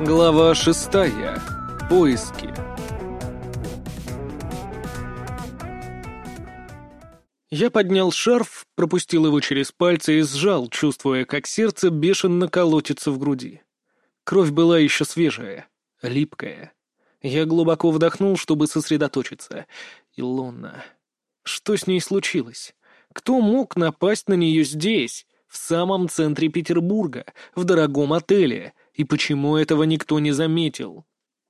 Глава шестая. Поиски. Я поднял шарф, пропустил его через пальцы и сжал, чувствуя, как сердце бешено колотится в груди. Кровь была еще свежая, липкая. Я глубоко вдохнул, чтобы сосредоточиться. Илона. Что с ней случилось? Кто мог напасть на нее здесь, в самом центре Петербурга, в дорогом отеле, и почему этого никто не заметил?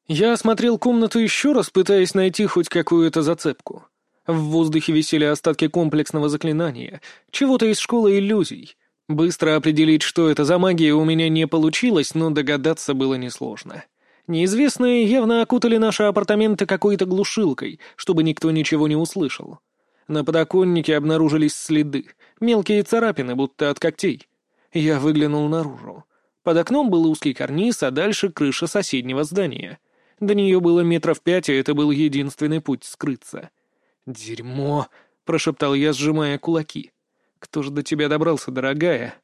Я осмотрел комнату еще раз, пытаясь найти хоть какую-то зацепку. В воздухе висели остатки комплексного заклинания, чего-то из школы иллюзий. Быстро определить, что это за магия, у меня не получилось, но догадаться было несложно. Неизвестные явно окутали наши апартаменты какой-то глушилкой, чтобы никто ничего не услышал. На подоконнике обнаружились следы, мелкие царапины, будто от когтей. Я выглянул наружу. Под окном был узкий карниз, а дальше крыша соседнего здания. До нее было метров пять, и это был единственный путь скрыться. «Дерьмо!» — прошептал я, сжимая кулаки. «Кто же до тебя добрался, дорогая?»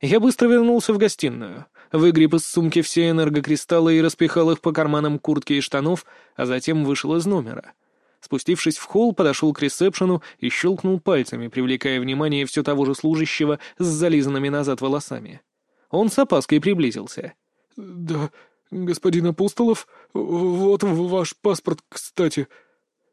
Я быстро вернулся в гостиную, выгреб из сумки все энергокристаллы и распихал их по карманам куртки и штанов, а затем вышел из номера. Спустившись в холл, подошел к ресепшену и щелкнул пальцами, привлекая внимание все того же служащего с зализанными назад волосами. Он с опаской приблизился. «Да, господин Апостолов, вот ваш паспорт, кстати».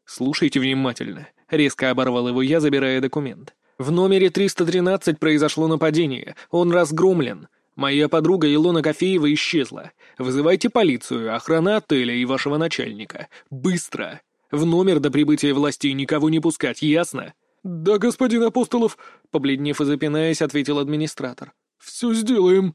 «Слушайте внимательно», — резко оборвал его я, забирая документ. «В номере 313 произошло нападение. Он разгромлен. Моя подруга Илона Кофеева исчезла. Вызывайте полицию, охрана отеля и вашего начальника. Быстро!» В номер до прибытия властей никого не пускать, ясно?» «Да, господин Апостолов», — побледнев и запинаясь, ответил администратор. «Все сделаем».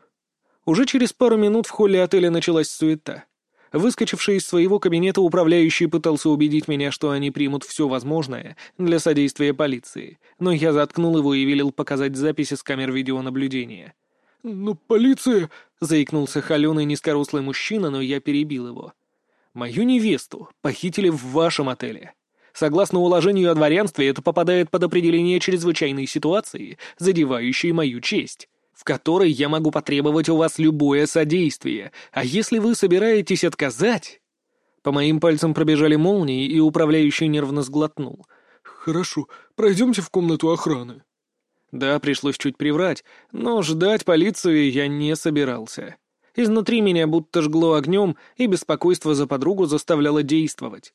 Уже через пару минут в холле отеля началась суета. Выскочивший из своего кабинета управляющий пытался убедить меня, что они примут все возможное для содействия полиции, но я заткнул его и велел показать записи с камер видеонаблюдения. «Ну, полиция...» — заикнулся холеный низкорослый мужчина, но я перебил его. Мою невесту похитили в вашем отеле. Согласно уложению о дворянстве, это попадает под определение чрезвычайной ситуации, задевающей мою честь, в которой я могу потребовать у вас любое содействие, а если вы собираетесь отказать...» По моим пальцам пробежали молнии, и управляющий нервно сглотнул. «Хорошо, пройдемте в комнату охраны». Да, пришлось чуть приврать, но ждать полицию я не собирался. Изнутри меня будто жгло огнем, и беспокойство за подругу заставляло действовать.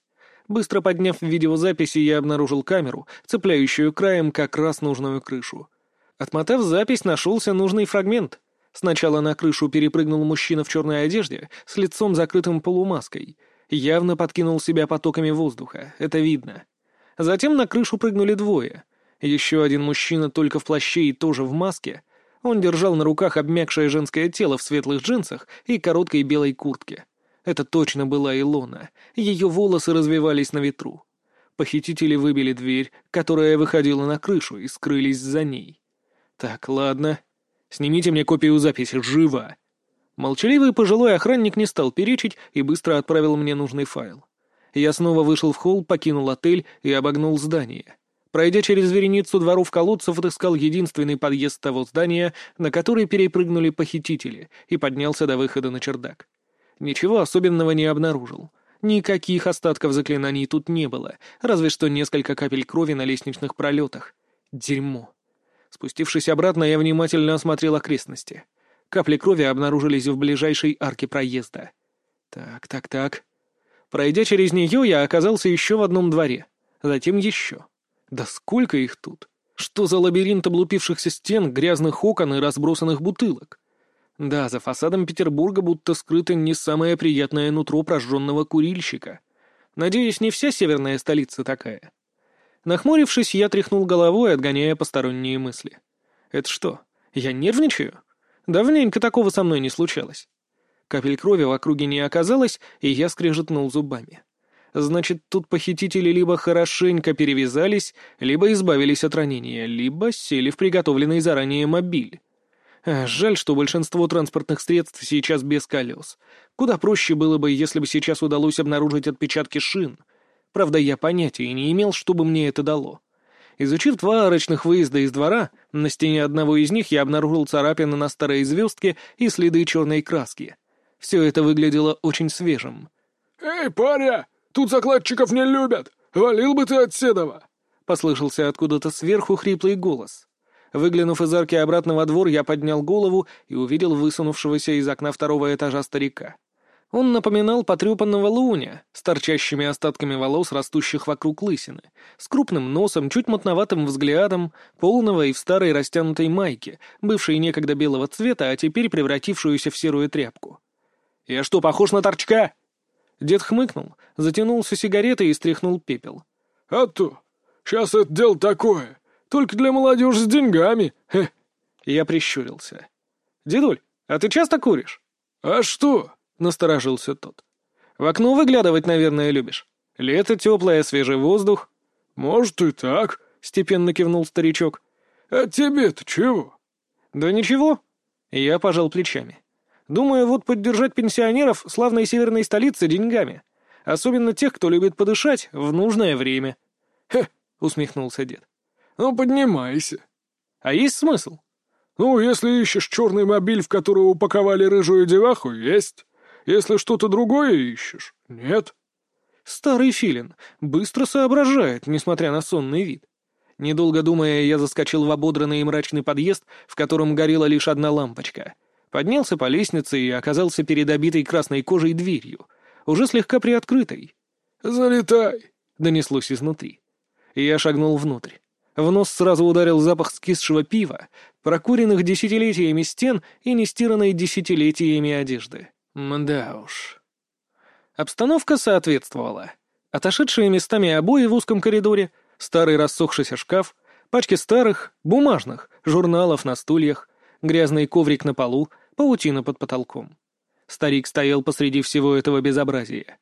Быстро подняв видеозаписи, я обнаружил камеру, цепляющую краем как раз нужную крышу. Отмотав запись, нашелся нужный фрагмент. Сначала на крышу перепрыгнул мужчина в черной одежде, с лицом закрытым полумаской. Явно подкинул себя потоками воздуха, это видно. Затем на крышу прыгнули двое. Еще один мужчина только в плаще и тоже в маске — он держал на руках обмякшее женское тело в светлых джинсах и короткой белой куртке. Это точно была Илона. Ее волосы развивались на ветру. Похитители выбили дверь, которая выходила на крышу, и скрылись за ней. «Так, ладно. Снимите мне копию записи, живо!» Молчаливый пожилой охранник не стал перечить и быстро отправил мне нужный файл. Я снова вышел в холл, покинул отель и обогнул здание. Пройдя через вереницу дворов-колодцев, отыскал единственный подъезд того здания, на который перепрыгнули похитители, и поднялся до выхода на чердак. Ничего особенного не обнаружил. Никаких остатков заклинаний тут не было, разве что несколько капель крови на лестничных пролетах. Дерьмо. Спустившись обратно, я внимательно осмотрел окрестности. Капли крови обнаружились в ближайшей арке проезда. Так, так, так. Пройдя через нее, я оказался еще в одном дворе. Затем еще. Да сколько их тут? Что за лабиринт облупившихся стен, грязных окон и разбросанных бутылок? Да, за фасадом Петербурга будто скрыто не самое приятное нутро прожженного курильщика. Надеюсь, не вся северная столица такая. Нахмурившись, я тряхнул головой, отгоняя посторонние мысли. Это что, я нервничаю? Давненько такого со мной не случалось. Капель крови в округе не оказалось, и я скрежетнул зубами. Значит, тут похитители либо хорошенько перевязались, либо избавились от ранения, либо сели в приготовленный заранее мобиль. жаль, что большинство транспортных средств сейчас без колес. Куда проще было бы, если бы сейчас удалось обнаружить отпечатки шин. Правда, я понятия не имел, что бы мне это дало. Изучив два арочных выезда из двора, на стене одного из них я обнаружил царапины на старой звездке и следы черной краски. Все это выглядело очень свежим. «Эй, паря, тут закладчиков не любят! Валил бы ты от Седова!» — послышался откуда-то сверху хриплый голос. Выглянув из арки обратно во двор, я поднял голову и увидел высунувшегося из окна второго этажа старика. Он напоминал потрепанного луня, с торчащими остатками волос, растущих вокруг лысины, с крупным носом, чуть мутноватым взглядом, полного и в старой растянутой майке, бывшей некогда белого цвета, а теперь превратившуюся в серую тряпку. «Я что, похож на торчка?» Дед хмыкнул, затянулся сигаретой и стряхнул пепел. «А то! Сейчас это дело такое! Только для молодежи с деньгами! Хе!» Я прищурился. «Дедуль, а ты часто куришь?» «А что?» — насторожился тот. «В окно выглядывать, наверное, любишь. Лето теплое, свежий воздух». «Может, и так», — степенно кивнул старичок. «А тебе-то чего?» «Да ничего». Я пожал плечами. «Думаю, вот поддержать пенсионеров славной северной столицы деньгами. Особенно тех, кто любит подышать в нужное время». «Хе», — усмехнулся дед. «Ну, поднимайся». «А есть смысл?» «Ну, если ищешь черный мобиль, в который упаковали рыжую деваху, есть. Если что-то другое ищешь, нет». Старый филин быстро соображает, несмотря на сонный вид. Недолго думая, я заскочил в ободранный и мрачный подъезд, в котором горела лишь одна лампочка. Поднялся по лестнице и оказался перед обитой красной кожей дверью, уже слегка приоткрытой. «Залетай!» — донеслось изнутри. Я шагнул внутрь. В нос сразу ударил запах скисшего пива, прокуренных десятилетиями стен и нестиранной десятилетиями одежды. Мда уж. Обстановка соответствовала. Отошедшие местами обои в узком коридоре, старый рассохшийся шкаф, пачки старых, бумажных, журналов на стульях, грязный коврик на полу, паутина под потолком. Старик стоял посреди всего этого безобразия.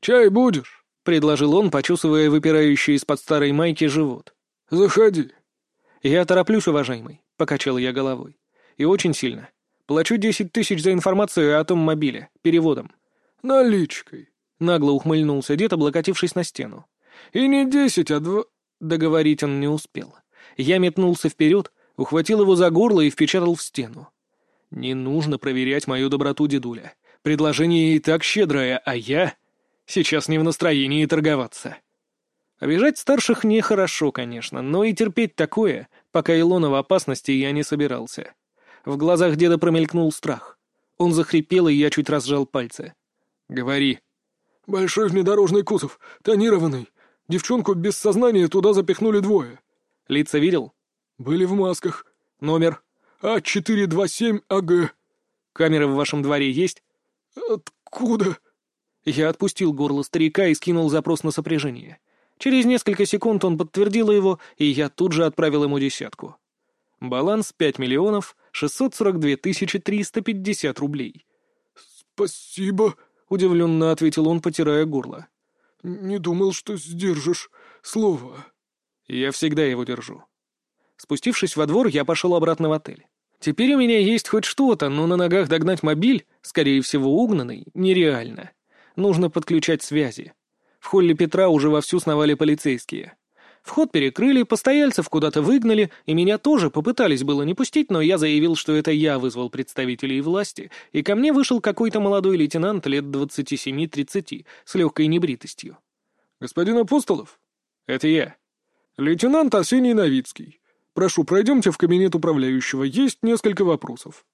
«Чай будешь?» — предложил он, почесывая выпирающий из-под старой майки живот. «Заходи». «Я тороплюсь, уважаемый», — покачал я головой. «И очень сильно. Плачу десять тысяч за информацию о том мобиле, переводом». «Наличкой», — нагло ухмыльнулся дед, облокотившись на стену. «И не десять, а два...» Договорить он не успел. Я метнулся вперед, ухватил его за горло и впечатал в стену. «Не нужно проверять мою доброту, дедуля. Предложение и так щедрое, а я сейчас не в настроении торговаться». Обижать старших нехорошо, конечно, но и терпеть такое, пока Илона в опасности, я не собирался. В глазах деда промелькнул страх. Он захрипел, и я чуть разжал пальцы. «Говори». «Большой внедорожный кузов, тонированный. Девчонку без сознания туда запихнули двое». «Лица видел?» «Были в масках». «Номер?» «А427АГ». «Камеры в вашем дворе есть?» «Откуда?» Я отпустил горло старика и скинул запрос на сопряжение. Через несколько секунд он подтвердил его, и я тут же отправил ему десятку. Баланс 5 миллионов 642 тысячи 350 рублей. «Спасибо», — удивленно ответил он, потирая горло. «Не думал, что сдержишь слово». «Я всегда его держу». Спустившись во двор, я пошел обратно в отель. Теперь у меня есть хоть что-то, но на ногах догнать мобиль, скорее всего угнанный, нереально. Нужно подключать связи. В холле Петра уже вовсю сновали полицейские. Вход перекрыли, постояльцев куда-то выгнали, и меня тоже попытались было не пустить, но я заявил, что это я вызвал представителей власти, и ко мне вышел какой-то молодой лейтенант лет 27-30 с легкой небритостью. «Господин Апостолов?» «Это я». «Лейтенант Арсений Новицкий. Прошу, пройдемте в кабинет управляющего, есть несколько вопросов».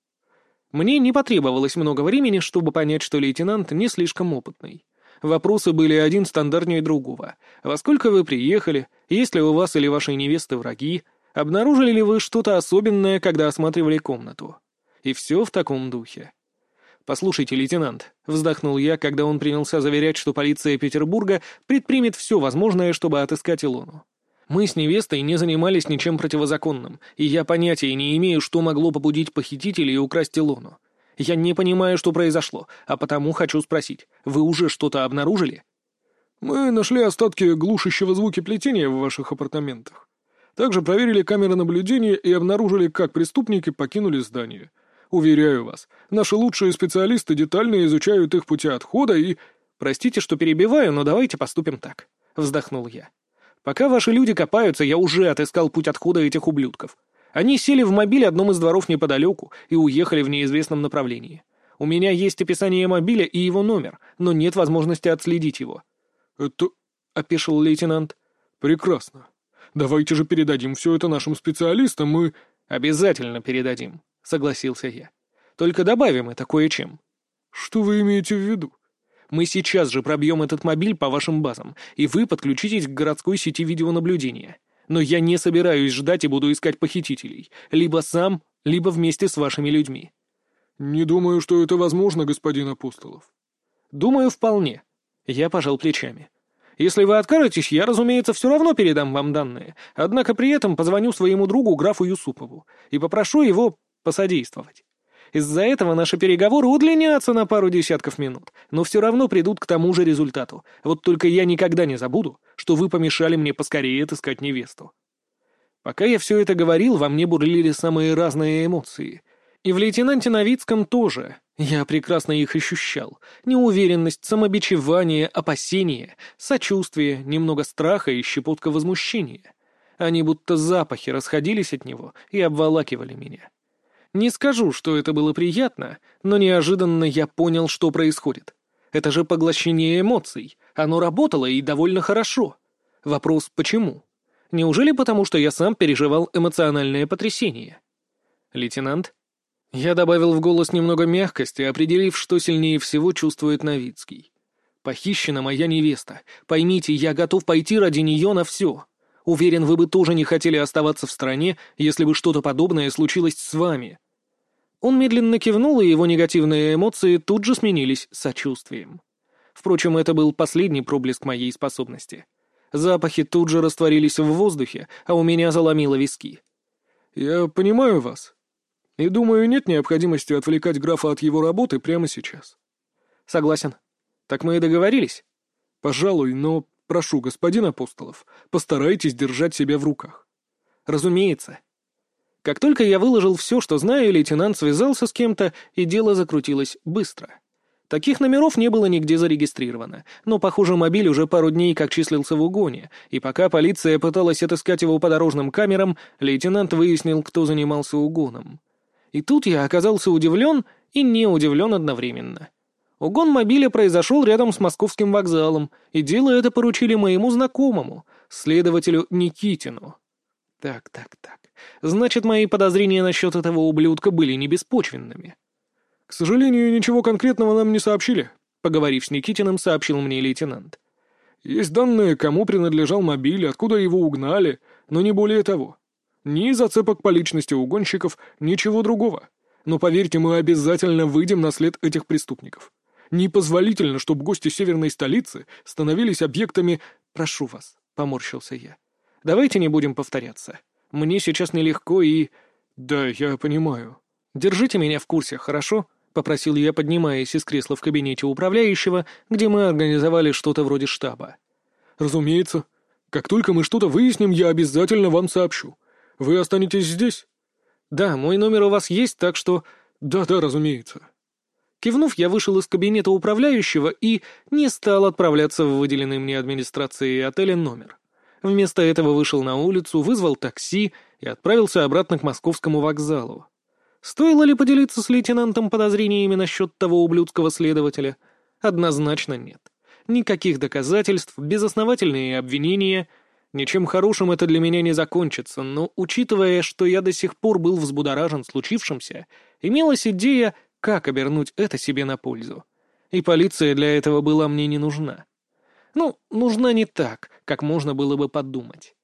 Мне не потребовалось много времени, чтобы понять, что лейтенант не слишком опытный. Вопросы были один стандартнее другого. Во сколько вы приехали? Есть ли у вас или вашей невесты враги? Обнаружили ли вы что-то особенное, когда осматривали комнату? И все в таком духе. «Послушайте, лейтенант», — вздохнул я, когда он принялся заверять, что полиция Петербурга предпримет все возможное, чтобы отыскать Илону. «Мы с невестой не занимались ничем противозаконным, и я понятия не имею, что могло побудить похитителей украсть Илону. Я не понимаю, что произошло, а потому хочу спросить, вы уже что-то обнаружили?» «Мы нашли остатки глушащего звуки плетения в ваших апартаментах. Также проверили камеры наблюдения и обнаружили, как преступники покинули здание. Уверяю вас, наши лучшие специалисты детально изучают их пути отхода и...» «Простите, что перебиваю, но давайте поступим так», — вздохнул я. «Пока ваши люди копаются, я уже отыскал путь отхода этих ублюдков. Они сели в мобиль одном из дворов неподалеку и уехали в неизвестном направлении. У меня есть описание мобиля и его номер, но нет возможности отследить его». «Это...» — опешил лейтенант. «Прекрасно. Давайте же передадим все это нашим специалистам и...» «Обязательно передадим», — согласился я. «Только добавим это кое-чем». «Что вы имеете в виду?» «Мы сейчас же пробьем этот мобиль по вашим базам, и вы подключитесь к городской сети видеонаблюдения. Но я не собираюсь ждать и буду искать похитителей. Либо сам, либо вместе с вашими людьми». «Не думаю, что это возможно, господин Апостолов». «Думаю, вполне». Я пожал плечами. Если вы откажетесь, я, разумеется, все равно передам вам данные, однако при этом позвоню своему другу, графу Юсупову, и попрошу его посодействовать. Из-за этого наши переговоры удлинятся на пару десятков минут, но все равно придут к тому же результату. Вот только я никогда не забуду, что вы помешали мне поскорее отыскать невесту. Пока я все это говорил, во мне бурлили самые разные эмоции. И в лейтенанте Новицком тоже. Я прекрасно их ощущал. Неуверенность, самобичевание, опасение, сочувствие, немного страха и щепотка возмущения. Они будто запахи расходились от него и обволакивали меня. Не скажу, что это было приятно, но неожиданно я понял, что происходит. Это же поглощение эмоций. Оно работало и довольно хорошо. Вопрос «почему?» Неужели потому, что я сам переживал эмоциональное потрясение? Лейтенант я добавил в голос немного мягкости, определив, что сильнее всего чувствует Новицкий. «Похищена моя невеста. Поймите, я готов пойти ради нее на все. Уверен, вы бы тоже не хотели оставаться в стране, если бы что-то подобное случилось с вами». Он медленно кивнул, и его негативные эмоции тут же сменились сочувствием. Впрочем, это был последний проблеск моей способности. Запахи тут же растворились в воздухе, а у меня заломило виски. «Я понимаю вас», и думаю, нет необходимости отвлекать графа от его работы прямо сейчас. Согласен. Так мы и договорились? Пожалуй, но прошу, господин Апостолов, постарайтесь держать себя в руках. Разумеется. Как только я выложил все, что знаю, лейтенант связался с кем-то, и дело закрутилось быстро. Таких номеров не было нигде зарегистрировано, но, похоже, мобиль уже пару дней как числился в угоне, и пока полиция пыталась отыскать его по дорожным камерам, лейтенант выяснил, кто занимался угоном. И тут я оказался удивлен и не удивлен одновременно. Угон мобиля произошел рядом с московским вокзалом, и дело это поручили моему знакомому, следователю Никитину. Так, так, так. Значит, мои подозрения насчет этого ублюдка были не беспочвенными. К сожалению, ничего конкретного нам не сообщили, поговорив с Никитиным, сообщил мне лейтенант. Есть данные, кому принадлежал мобиль, откуда его угнали, но не более того. Ни зацепок по личности угонщиков, ничего другого. Но поверьте, мы обязательно выйдем на след этих преступников. Непозволительно, чтобы гости северной столицы становились объектами... Прошу вас, — поморщился я. Давайте не будем повторяться. Мне сейчас нелегко и... Да, я понимаю. Держите меня в курсе, хорошо? — попросил я, поднимаясь из кресла в кабинете управляющего, где мы организовали что-то вроде штаба. «Разумеется. Как только мы что-то выясним, я обязательно вам сообщу. Вы останетесь здесь?» «Да, мой номер у вас есть, так что...» «Да-да, разумеется». Кивнув, я вышел из кабинета управляющего и не стал отправляться в выделенный мне администрацией отеля номер. Вместо этого вышел на улицу, вызвал такси и отправился обратно к московскому вокзалу. Стоило ли поделиться с лейтенантом подозрениями насчет того ублюдского следователя? Однозначно нет. Никаких доказательств, безосновательные обвинения — Ничем хорошим это для меня не закончится, но, учитывая, что я до сих пор был взбудоражен случившимся, имелась идея, как обернуть это себе на пользу. И полиция для этого была мне не нужна. Ну, нужна не так, как можно было бы подумать.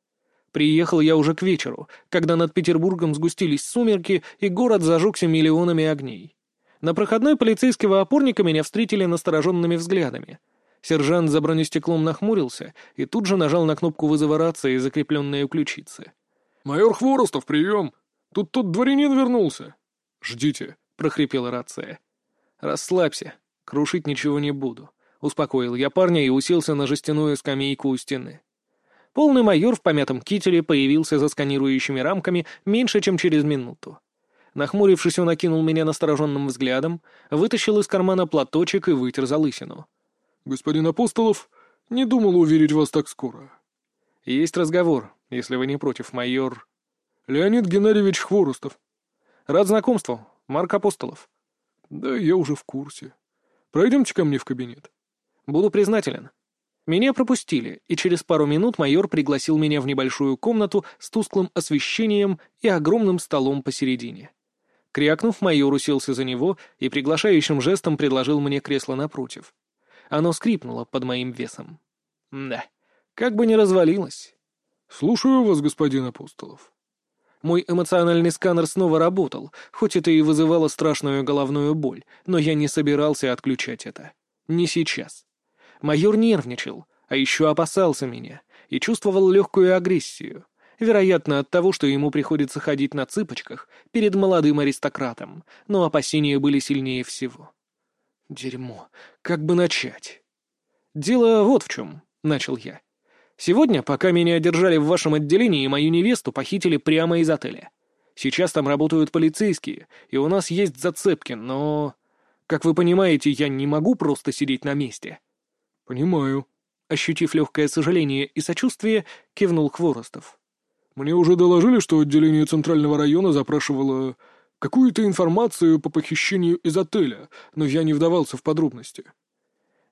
Приехал я уже к вечеру, когда над Петербургом сгустились сумерки, и город зажегся миллионами огней. На проходной полицейского опорника меня встретили настороженными взглядами — Сержант за бронестеклом нахмурился и тут же нажал на кнопку вызова рации, закрепленной у ключицы. «Майор Хворостов, прием! Тут тот дворянин вернулся!» «Ждите», — прохрипела рация. «Расслабься, крушить ничего не буду», — успокоил я парня и уселся на жестяную скамейку у стены. Полный майор в помятом кителе появился за сканирующими рамками меньше, чем через минуту. Нахмурившись, он окинул меня настороженным взглядом, вытащил из кармана платочек и вытер залысину. «Господин Апостолов, не думал уверить вас так скоро». «Есть разговор, если вы не против, майор...» «Леонид Геннадьевич Хворостов». «Рад знакомству, Марк Апостолов». Да, я уже в курсе. Пройдемте ко мне в кабинет. Буду признателен. Меня пропустили, и через пару минут майор пригласил меня в небольшую комнату с тусклым освещением и огромным столом посередине. Крякнув, майор уселся за него и приглашающим жестом предложил мне кресло напротив. Оно скрипнуло под моим весом. Да, как бы не развалилось. «Слушаю вас, господин Апостолов». Мой эмоциональный сканер снова работал, хоть это и вызывало страшную головную боль, но я не собирался отключать это. Не сейчас. Майор нервничал, а еще опасался меня и чувствовал легкую агрессию. Вероятно, от того, что ему приходится ходить на цыпочках перед молодым аристократом, но опасения были сильнее всего. Дерьмо. Как бы начать? Дело вот в чем, — начал я. Сегодня, пока меня держали в вашем отделении, мою невесту похитили прямо из отеля. Сейчас там работают полицейские, и у нас есть зацепки, но... Как вы понимаете, я не могу просто сидеть на месте. Понимаю. Ощутив легкое сожаление и сочувствие, кивнул Хворостов. Мне уже доложили, что отделение Центрального района запрашивало какую-то информацию по похищению из отеля, но я не вдавался в подробности.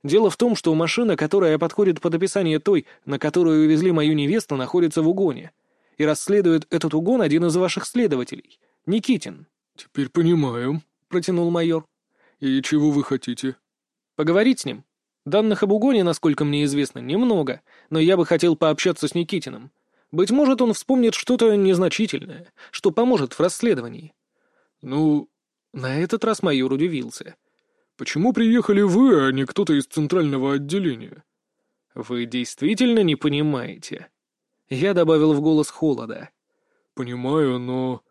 Дело в том, что машина, которая подходит под описание той, на которую увезли мою невесту, находится в угоне. И расследует этот угон один из ваших следователей, Никитин. «Теперь понимаю», — протянул майор. «И чего вы хотите?» «Поговорить с ним. Данных об угоне, насколько мне известно, немного, но я бы хотел пообщаться с Никитиным. Быть может, он вспомнит что-то незначительное, что поможет в расследовании. «Ну...» На этот раз майор удивился. «Почему приехали вы, а не кто-то из центрального отделения?» «Вы действительно не понимаете?» Я добавил в голос холода. «Понимаю, но...»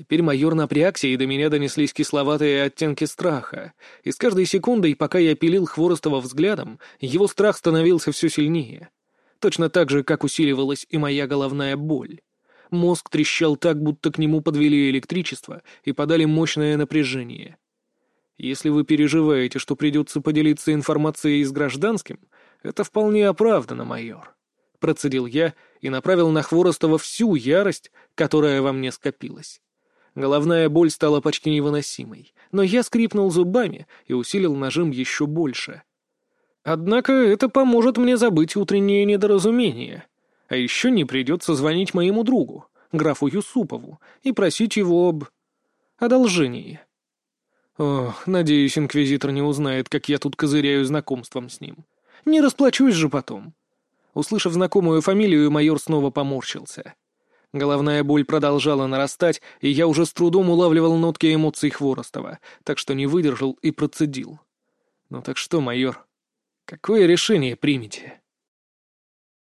Теперь майор напрягся, и до меня донеслись кисловатые оттенки страха. И с каждой секундой, пока я пилил Хворостова взглядом, его страх становился все сильнее. Точно так же, как усиливалась и моя головная боль. Мозг трещал так, будто к нему подвели электричество и подали мощное напряжение. Если вы переживаете, что придется поделиться информацией с гражданским, это вполне оправдано, майор. Процедил я и направил на Хворостова всю ярость, которая во мне скопилась. Головная боль стала почти невыносимой, но я скрипнул зубами и усилил нажим еще больше. Однако это поможет мне забыть утреннее недоразумение. А еще не придется звонить моему другу, графу Юсупову, и просить его об... одолжении. Ох, надеюсь, инквизитор не узнает, как я тут козыряю знакомством с ним. Не расплачусь же потом. Услышав знакомую фамилию, майор снова поморщился. Головная боль продолжала нарастать, и я уже с трудом улавливал нотки эмоций Хворостова, так что не выдержал и процедил. «Ну так что, майор, какое решение примете?»